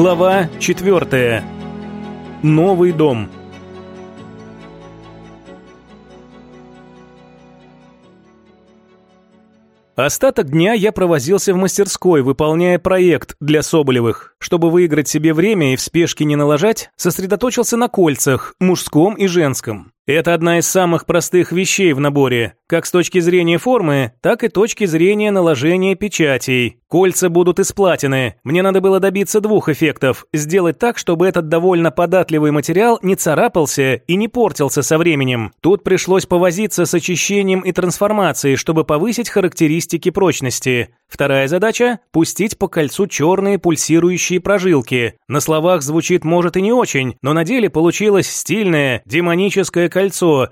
Глава 4. Новый дом. Остаток дня я провозился в мастерской, выполняя проект для Соболевых. Чтобы выиграть себе время и в спешке не налажать, сосредоточился на кольцах, мужском и женском. Это одна из самых простых вещей в наборе, как с точки зрения формы, так и точки зрения наложения печатей. Кольца будут из платины. Мне надо было добиться двух эффектов. Сделать так, чтобы этот довольно податливый материал не царапался и не портился со временем. Тут пришлось повозиться с очищением и трансформацией, чтобы повысить характеристики прочности. Вторая задача – пустить по кольцу черные пульсирующие прожилки. На словах звучит может и не очень, но на деле получилось стильное, демоническое кольцо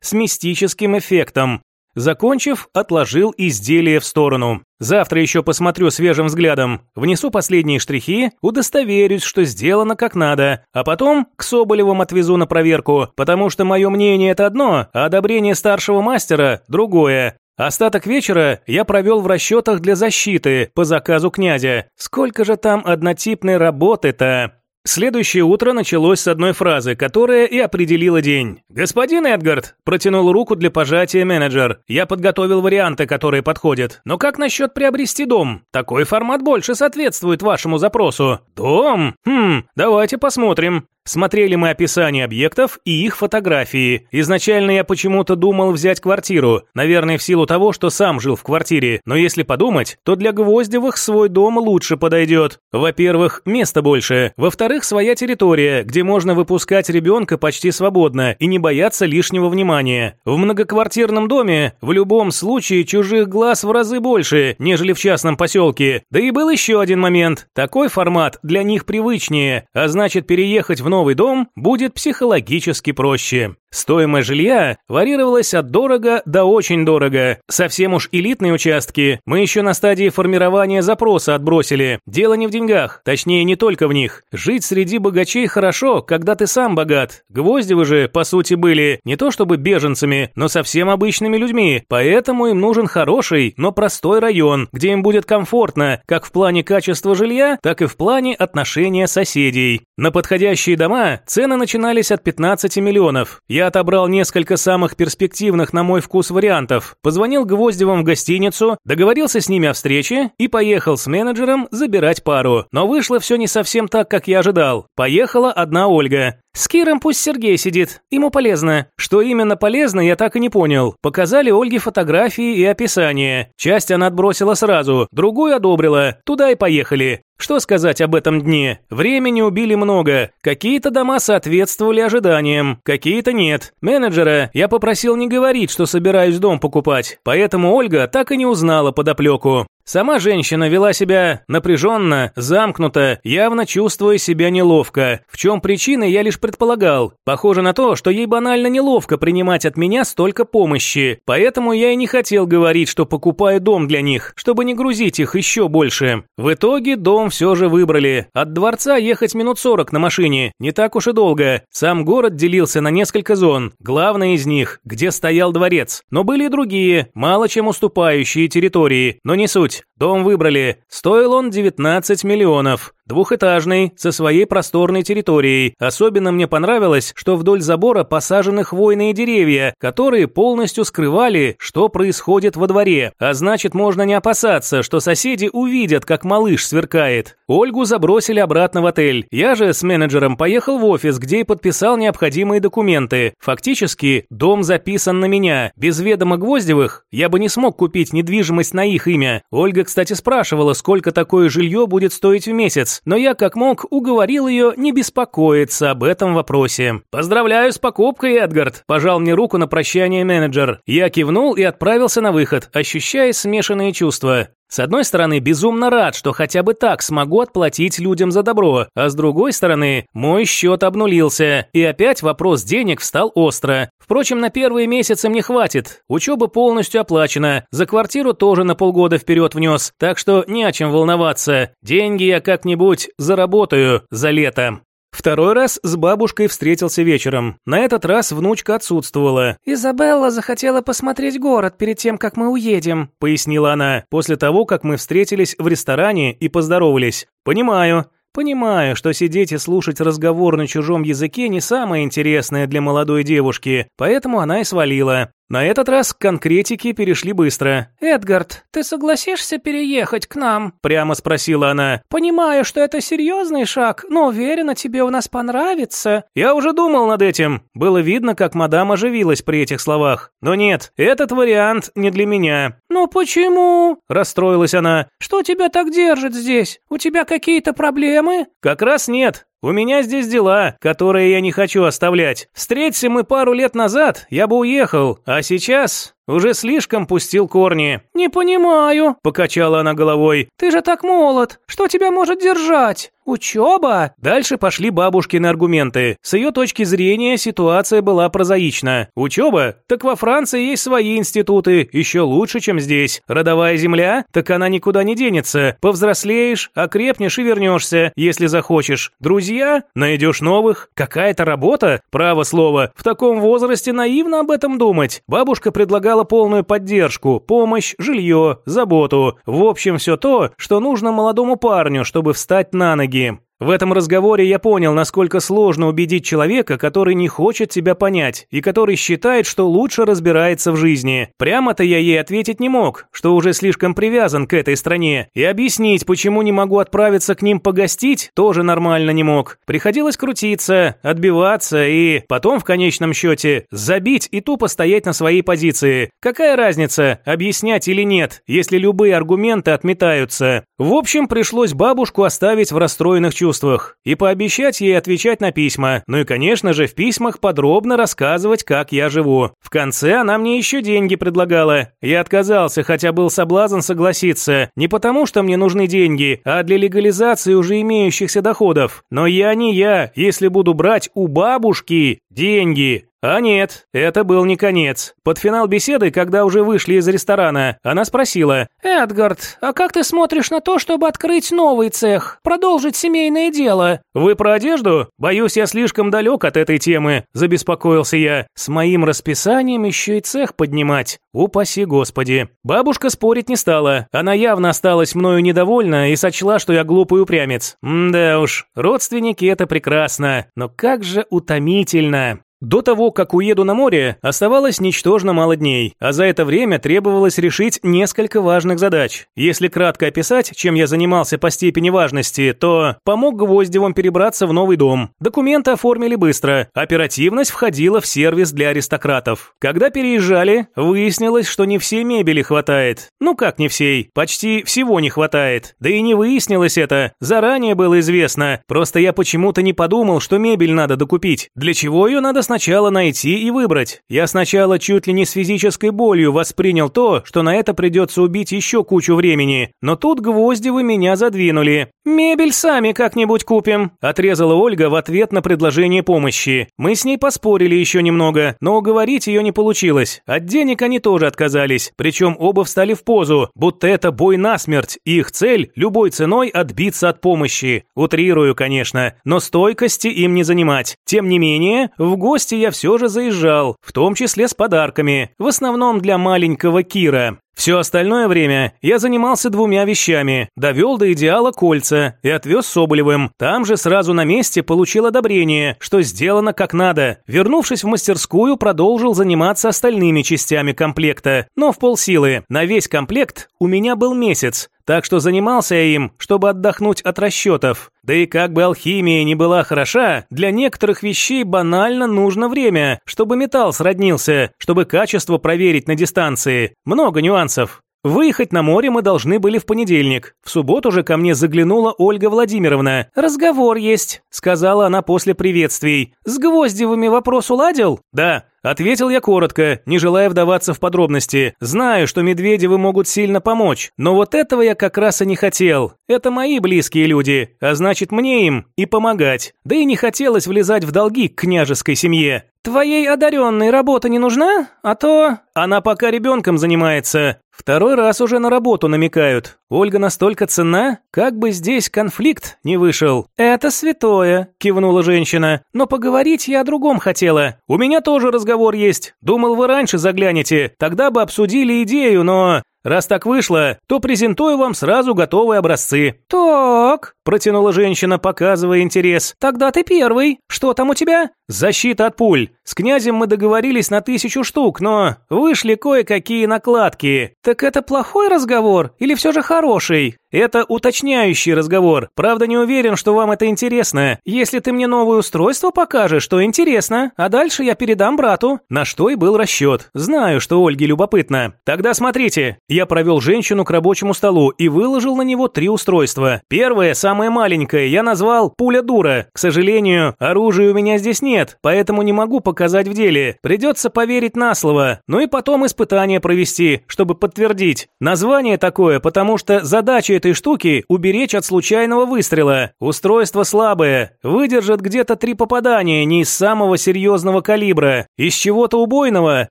с мистическим эффектом. Закончив, отложил изделие в сторону. Завтра еще посмотрю свежим взглядом, внесу последние штрихи, удостоверюсь, что сделано как надо, а потом к Соболевым отвезу на проверку, потому что мое мнение это одно, а одобрение старшего мастера другое. Остаток вечера я провел в расчетах для защиты по заказу князя. Сколько же там однотипной работы-то? Следующее утро началось с одной фразы, которая и определила день. «Господин Эдгард», – протянул руку для пожатия менеджер, – «я подготовил варианты, которые подходят. Но как насчет приобрести дом? Такой формат больше соответствует вашему запросу». «Дом? Хм, давайте посмотрим». Смотрели мы описание объектов и их фотографии. Изначально я почему-то думал взять квартиру, наверное, в силу того, что сам жил в квартире. Но если подумать, то для Гвоздевых свой дом лучше подойдет. Во-первых, места больше. Во-вторых, своя территория, где можно выпускать ребенка почти свободно и не бояться лишнего внимания. В многоквартирном доме в любом случае чужих глаз в разы больше, нежели в частном поселке. Да и был еще один момент. Такой формат для них привычнее, а значит переехать в новый дом будет психологически проще. Стоимость жилья варьировалась от дорого до очень дорого. Совсем уж элитные участки мы еще на стадии формирования запроса отбросили. Дело не в деньгах, точнее не только в них. Жить среди богачей хорошо, когда ты сам богат. Гвоздевы же, по сути, были не то чтобы беженцами, но совсем обычными людьми. Поэтому им нужен хороший, но простой район, где им будет комфортно, как в плане качества жилья, так и в плане отношения соседей. На подходящие дома цены начинались от 15 миллионов. Я отобрал несколько самых перспективных на мой вкус вариантов, позвонил Гвоздевым в гостиницу, договорился с ними о встрече и поехал с менеджером забирать пару. Но вышло все не совсем так, как я ожидал. Поехала одна Ольга. С Киром пусть Сергей сидит, ему полезно. Что именно полезно, я так и не понял. Показали Ольге фотографии и описание. Часть она отбросила сразу, другую одобрила. Туда и поехали. Что сказать об этом дне? Времени убили много. Какие-то дома соответствовали ожиданиям, какие-то нет. Менеджера я попросил не говорить, что собираюсь дом покупать, поэтому Ольга так и не узнала подоплеку. Сама женщина вела себя напряженно, замкнуто, явно чувствуя себя неловко. В чем причина, я лишь предполагал. Похоже на то, что ей банально неловко принимать от меня столько помощи. Поэтому я и не хотел говорить, что покупаю дом для них, чтобы не грузить их еще больше. В итоге дом все же выбрали. От дворца ехать минут 40 на машине, не так уж и долго. Сам город делился на несколько зон. Главная из них, где стоял дворец. Но были и другие, мало чем уступающие территории, но не суть суть. Дом выбрали. Стоил он 19 миллионов. Двухэтажный, со своей просторной территорией. Особенно мне понравилось, что вдоль забора посажены хвойные деревья, которые полностью скрывали, что происходит во дворе. А значит, можно не опасаться, что соседи увидят, как малыш сверкает. Ольгу забросили обратно в отель. Я же с менеджером поехал в офис, где и подписал необходимые документы. Фактически, дом записан на меня. Без ведома Гвоздевых я бы не смог купить недвижимость на их имя. Ольга, кстати, спрашивала, сколько такое жилье будет стоить в месяц но я как мог уговорил ее не беспокоиться об этом вопросе. «Поздравляю с покупкой, Эдгард!» – пожал мне руку на прощание менеджер. Я кивнул и отправился на выход, ощущая смешанные чувства. С одной стороны, безумно рад, что хотя бы так смогу отплатить людям за добро, а с другой стороны, мой счет обнулился, и опять вопрос денег встал остро. Впрочем, на первые месяцы мне хватит, учеба полностью оплачена, за квартиру тоже на полгода вперед внес, так что не о чем волноваться. Деньги я как-нибудь заработаю за лето. Второй раз с бабушкой встретился вечером. На этот раз внучка отсутствовала. «Изабелла захотела посмотреть город перед тем, как мы уедем», — пояснила она, после того, как мы встретились в ресторане и поздоровались. «Понимаю». Понимаю, что сидеть и слушать разговор на чужом языке не самое интересное для молодой девушки, поэтому она и свалила. На этот раз конкретики перешли быстро. «Эдгард, ты согласишься переехать к нам?» – прямо спросила она. «Понимаю, что это серьезный шаг, но уверена, тебе у нас понравится». Я уже думал над этим. Было видно, как мадам оживилась при этих словах. Но нет, этот вариант не для меня. «Ну почему?» – расстроилась она. «Что тебя так держит здесь? У тебя какие-то проблемы?» «Как раз нет. У меня здесь дела, которые я не хочу оставлять. Встреться мы пару лет назад, я бы уехал, а сейчас уже слишком пустил корни. Не понимаю, покачала она головой. Ты же так молод. Что тебя может держать? Учеба? Дальше пошли бабушкины аргументы. С ее точки зрения ситуация была прозаична. Учеба? Так во Франции есть свои институты, еще лучше, чем здесь. Родовая земля? Так она никуда не денется. Повзрослеешь, окрепнешь и вернешься, если захочешь. Друзья? Найдешь новых. Какая-то работа? Право слово. В таком возрасте наивно об этом думать. Бабушка предлагала полную поддержку, помощь, жилье, заботу. В общем, все то, что нужно молодому парню, чтобы встать на ноги ноги. В этом разговоре я понял, насколько сложно убедить человека, который не хочет тебя понять и который считает, что лучше разбирается в жизни. Прямо-то я ей ответить не мог, что уже слишком привязан к этой стране, и объяснить, почему не могу отправиться к ним погостить, тоже нормально не мог. Приходилось крутиться, отбиваться и потом в конечном счете забить и тупо стоять на своей позиции. Какая разница, объяснять или нет, если любые аргументы отметаются? В общем, пришлось бабушку оставить в расстроенных чувствах чувствах и пообещать ей отвечать на письма, ну и, конечно же, в письмах подробно рассказывать, как я живу. В конце она мне еще деньги предлагала. Я отказался, хотя был соблазн согласиться. Не потому, что мне нужны деньги, а для легализации уже имеющихся доходов. Но я не я, если буду брать у бабушки деньги. А нет, это был не конец. Под финал беседы, когда уже вышли из ресторана, она спросила. «Эдгард, а как ты смотришь на то, чтобы открыть новый цех, продолжить семейное дело?» «Вы про одежду? Боюсь, я слишком далек от этой темы», – забеспокоился я. «С моим расписанием еще и цех поднимать. Упаси господи». Бабушка спорить не стала. Она явно осталась мною недовольна и сочла, что я глупый упрямец. да уж, родственники – это прекрасно. Но как же утомительно. До того, как уеду на море, оставалось ничтожно мало дней, а за это время требовалось решить несколько важных задач. Если кратко описать, чем я занимался по степени важности, то помог Гвоздевым перебраться в новый дом. Документы оформили быстро, оперативность входила в сервис для аристократов. Когда переезжали, выяснилось, что не все мебели хватает. Ну как не всей, почти всего не хватает. Да и не выяснилось это, заранее было известно, просто я почему-то не подумал, что мебель надо докупить. Для чего ее надо сначала найти и выбрать. Я сначала чуть ли не с физической болью воспринял то, что на это придется убить еще кучу времени, но тут гвозди вы меня задвинули. «Мебель сами как-нибудь купим», – отрезала Ольга в ответ на предложение помощи. Мы с ней поспорили еще немного, но уговорить ее не получилось. От денег они тоже отказались, причем оба встали в позу, будто это бой насмерть, и их цель – любой ценой отбиться от помощи. Утрирую, конечно, но стойкости им не занимать. Тем не менее, в гости гости я все же заезжал, в том числе с подарками, в основном для маленького Кира. Все остальное время я занимался двумя вещами. Довел до идеала кольца и отвез Соболевым. Там же сразу на месте получил одобрение, что сделано как надо. Вернувшись в мастерскую, продолжил заниматься остальными частями комплекта, но в полсилы. На весь комплект у меня был месяц. Так что занимался я им, чтобы отдохнуть от расчетов. Да и как бы алхимия не была хороша, для некоторых вещей банально нужно время, чтобы металл сроднился, чтобы качество проверить на дистанции. Много нюансов. Выехать на море мы должны были в понедельник. В субботу же ко мне заглянула Ольга Владимировна. «Разговор есть», — сказала она после приветствий. «С Гвоздевыми вопрос уладил?» «Да». Ответил я коротко, не желая вдаваться в подробности. Знаю, что Медведевы могут сильно помочь, но вот этого я как раз и не хотел. Это мои близкие люди, а значит мне им и помогать. Да и не хотелось влезать в долги к княжеской семье. «Твоей одаренной работа не нужна? А то...» «Она пока ребенком занимается. Второй раз уже на работу намекают. Ольга настолько ценна, как бы здесь конфликт не вышел». «Это святое», – кивнула женщина. «Но поговорить я о другом хотела. У меня тоже разговор есть. Думал, вы раньше заглянете. Тогда бы обсудили идею, но...» Раз так вышло, то презентую вам сразу готовые образцы». «Так», – протянула женщина, показывая интерес. «Тогда ты первый. Что там у тебя?» «Защита от пуль. С князем мы договорились на тысячу штук, но вышли кое-какие накладки». «Так это плохой разговор или все же хороший?» Это уточняющий разговор. Правда, не уверен, что вам это интересно. Если ты мне новое устройство покажешь, то интересно. А дальше я передам брату. На что и был расчет. Знаю, что Ольге любопытно. Тогда смотрите. Я провел женщину к рабочему столу и выложил на него три устройства. Первое, самое маленькое, я назвал «Пуля дура». К сожалению, оружия у меня здесь нет, поэтому не могу показать в деле. Придется поверить на слово. Ну и потом испытание провести, чтобы подтвердить. Название такое, потому что задача этой штуки – уберечь от случайного выстрела. Устройство слабое, выдержит где-то три попадания, не из самого серьезного калибра. Из чего-то убойного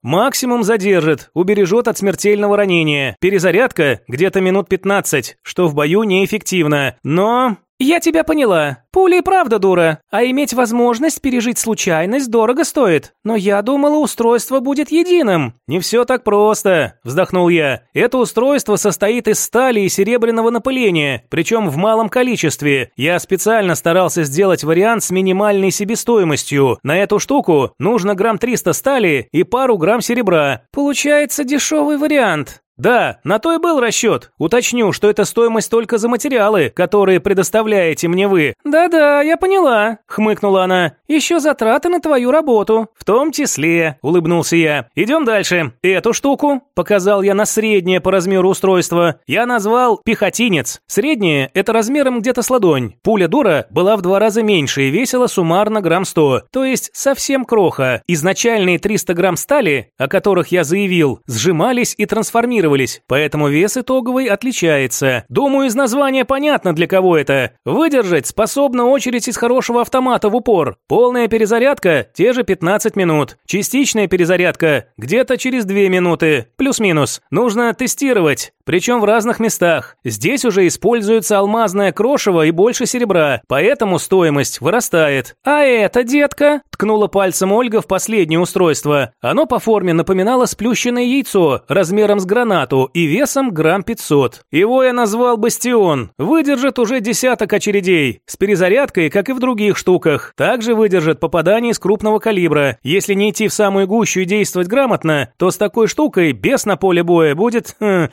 максимум задержит, убережет от смертельного ранения. Перезарядка – где-то минут 15, что в бою неэффективно. Но «Я тебя поняла. Пуля и правда дура. А иметь возможность пережить случайность дорого стоит. Но я думала, устройство будет единым». «Не все так просто», – вздохнул я. «Это устройство состоит из стали и серебряного напыления, причем в малом количестве. Я специально старался сделать вариант с минимальной себестоимостью. На эту штуку нужно грамм 300 стали и пару грамм серебра». «Получается дешевый вариант». Да, на то и был расчет. Уточню, что это стоимость только за материалы, которые предоставляете мне вы. Да-да, я поняла, хмыкнула она. Еще затраты на твою работу. В том числе, улыбнулся я. Идем дальше. Эту штуку, показал я на среднее по размеру устройства, я назвал пехотинец. Среднее – это размером где-то с ладонь. Пуля дура была в два раза меньше и весила суммарно грамм 100, то есть совсем кроха. Изначальные 300 грамм стали, о которых я заявил, сжимались и трансформировались адаптировались, поэтому вес итоговый отличается. Думаю, из названия понятно, для кого это. Выдержать способна очередь из хорошего автомата в упор. Полная перезарядка – те же 15 минут. Частичная перезарядка – где-то через 2 минуты. Плюс-минус. Нужно тестировать. Причем в разных местах. Здесь уже используется алмазное крошево и больше серебра, поэтому стоимость вырастает. «А это, детка?» – ткнула пальцем Ольга в последнее устройство. Оно по форме напоминало сплющенное яйцо размером с гранат гранату и весом грамм 500. Его я назвал «Бастион». Выдержит уже десяток очередей. С перезарядкой, как и в других штуках. Также выдержит попадание из крупного калибра. Если не идти в самую гущу и действовать грамотно, то с такой штукой без на поле боя будет... Хм,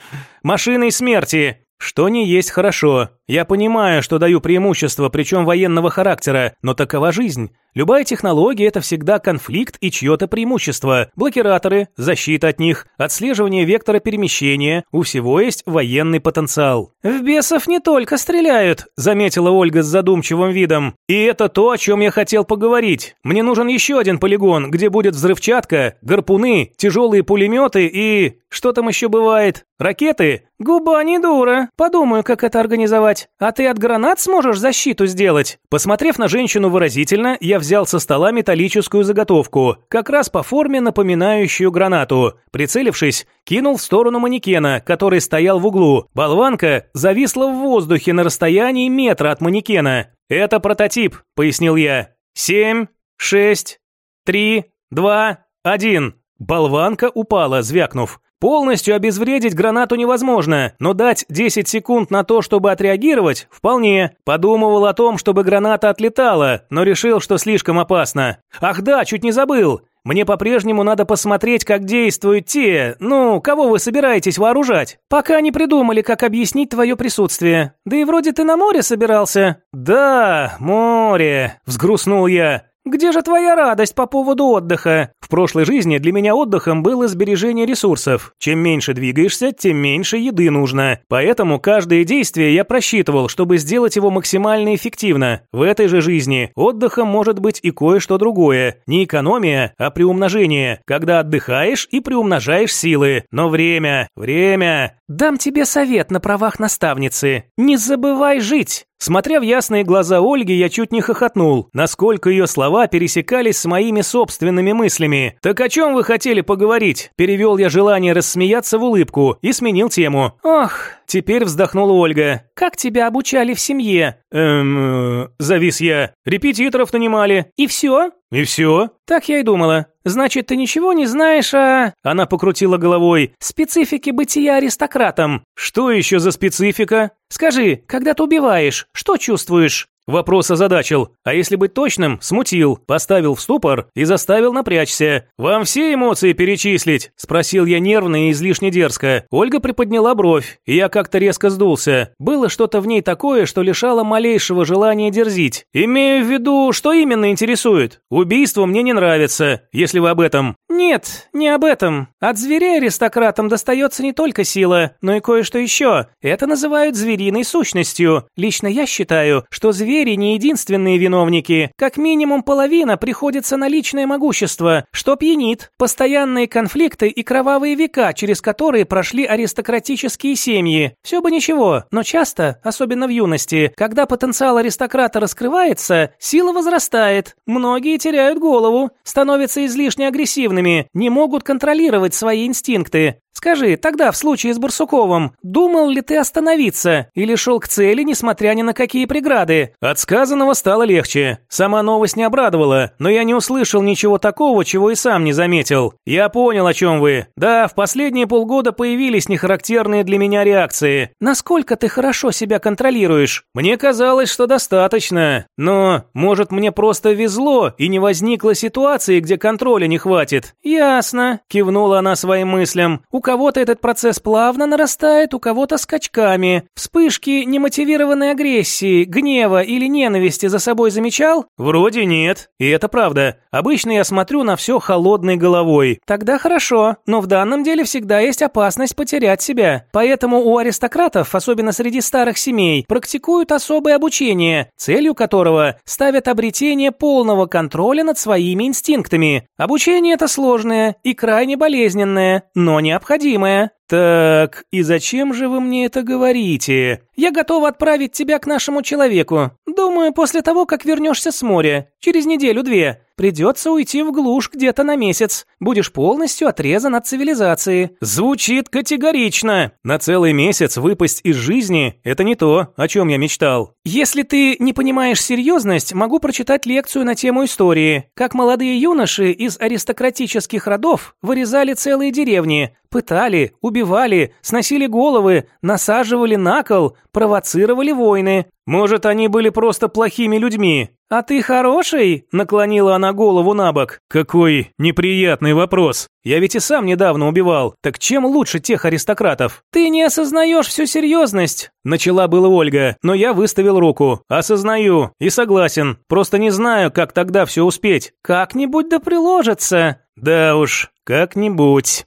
машиной смерти. Что не есть хорошо. Я понимаю, что даю преимущество, причем военного характера, но такова жизнь. Любая технология – это всегда конфликт и чье-то преимущество. Блокираторы, защита от них, отслеживание вектора перемещения – у всего есть военный потенциал. «В бесов не только стреляют», – заметила Ольга с задумчивым видом. «И это то, о чем я хотел поговорить. Мне нужен еще один полигон, где будет взрывчатка, гарпуны, тяжелые пулеметы и... что там еще бывает? Ракеты?» «Губа не дура. Подумаю, как это организовать. А ты от гранат сможешь защиту сделать?» Посмотрев на женщину выразительно, я взял со стола металлическую заготовку, как раз по форме напоминающую гранату. Прицелившись, кинул в сторону манекена, который стоял в углу. Болванка зависла в воздухе на расстоянии метра от манекена. «Это прототип», — пояснил я. «Семь, шесть, три, два, один». Болванка упала, звякнув. Полностью обезвредить гранату невозможно, но дать 10 секунд на то, чтобы отреагировать, вполне. Подумывал о том, чтобы граната отлетала, но решил, что слишком опасно. Ах да, чуть не забыл. Мне по-прежнему надо посмотреть, как действуют те, ну, кого вы собираетесь вооружать. Пока не придумали, как объяснить твое присутствие. Да и вроде ты на море собирался. Да, море, взгрустнул я. Где же твоя радость по поводу отдыха? В прошлой жизни для меня отдыхом было сбережение ресурсов. Чем меньше двигаешься, тем меньше еды нужно. Поэтому каждое действие я просчитывал, чтобы сделать его максимально эффективно. В этой же жизни отдыхом может быть и кое-что другое. Не экономия, а приумножение. Когда отдыхаешь и приумножаешь силы. Но время, время... Дам тебе совет на правах наставницы. Не забывай жить. Смотря в ясные глаза Ольги, я чуть не хохотнул, насколько ее слова пересекались с моими собственными мыслями. «Так о чем вы хотели поговорить?» Перевел я желание рассмеяться в улыбку и сменил тему. «Ох!» Теперь вздохнула Ольга. «Как тебя обучали в семье?» «Эм...» Завис я. «Репетиторов нанимали». «И все?» И все? Так я и думала. Значит, ты ничего не знаешь о... Она покрутила головой. Специфике бытия аристократом. Что еще за специфика? Скажи, когда ты убиваешь, что чувствуешь? Вопрос озадачил, а если быть точным, смутил, поставил в ступор и заставил напрячься. «Вам все эмоции перечислить?» – спросил я нервно и излишне дерзко. Ольга приподняла бровь, и я как-то резко сдулся. Было что-то в ней такое, что лишало малейшего желания дерзить. «Имею в виду, что именно интересует? Убийство мне не нравится, если вы об этом». «Нет, не об этом. От зверей аристократам достается не только сила, но и кое-что еще. Это называют звериной сущностью. Лично я считаю, что звери звери не единственные виновники. Как минимум половина приходится на личное могущество, что пьянит. Постоянные конфликты и кровавые века, через которые прошли аристократические семьи. Все бы ничего, но часто, особенно в юности, когда потенциал аристократа раскрывается, сила возрастает. Многие теряют голову, становятся излишне агрессивными, не могут контролировать свои инстинкты. Скажи, тогда в случае с Барсуковым, думал ли ты остановиться или шел к цели, несмотря ни на какие преграды? От сказанного стало легче. Сама новость не обрадовала, но я не услышал ничего такого, чего и сам не заметил. Я понял, о чем вы. Да, в последние полгода появились нехарактерные для меня реакции. Насколько ты хорошо себя контролируешь? Мне казалось, что достаточно. Но, может, мне просто везло и не возникло ситуации, где контроля не хватит. Ясно, кивнула она своим мыслям. У кого-то этот процесс плавно нарастает, у кого-то скачками. Вспышки немотивированной агрессии, гнева или ненависти за собой замечал? Вроде нет. И это правда. Обычно я смотрю на все холодной головой. Тогда хорошо, но в данном деле всегда есть опасность потерять себя. Поэтому у аристократов, особенно среди старых семей, практикуют особое обучение, целью которого ставят обретение полного контроля над своими инстинктами. Обучение это сложное и крайне болезненное, но необходимое необходимое. Так, и зачем же вы мне это говорите? Я готова отправить тебя к нашему человеку. Думаю, после того, как вернешься с моря. Через неделю-две. Придется уйти в глушь где-то на месяц. Будешь полностью отрезан от цивилизации. Звучит категорично. На целый месяц выпасть из жизни – это не то, о чем я мечтал. Если ты не понимаешь серьезность, могу прочитать лекцию на тему истории. Как молодые юноши из аристократических родов вырезали целые деревни, пытали, убивали, сносили головы, насаживали на кол, провоцировали войны. Может, они были просто плохими людьми? А ты хороший? Наклонила она голову на бок. Какой неприятный вопрос. Я ведь и сам недавно убивал. Так чем лучше тех аристократов? Ты не осознаешь всю серьезность. Начала была Ольга, но я выставил руку. Осознаю и согласен. Просто не знаю, как тогда все успеть. Как-нибудь да приложится. Да уж, как-нибудь.